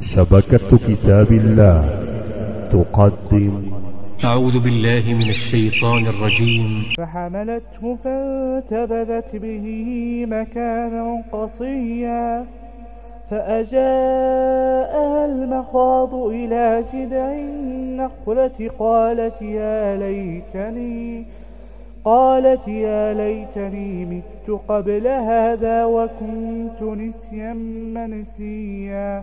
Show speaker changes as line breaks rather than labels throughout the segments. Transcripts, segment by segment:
شبكة كتاب الله تقدم.
أعوذ بالله من الشيطان الرجيم.
فحملته فانتبذت به مكانا قصيا فأجاءها المخاض إلى جذع النخلة قالت يا ليتني قالت يا ليتني مت قبل هذا وكنت نسيا منسيا.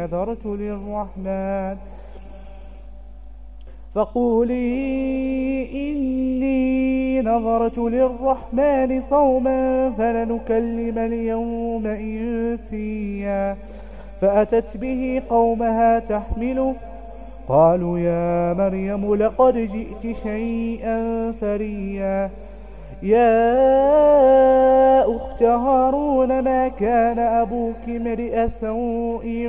نذرت للرحمن. فقولي إني نظرت للرحمن صوما فلنكلم اليوم إنسيا. فأتت به قومها تحمله قالوا يا مريم لقد جئت شيئا فريا. يا أخت هارون ما كان أبوك مرئ سوء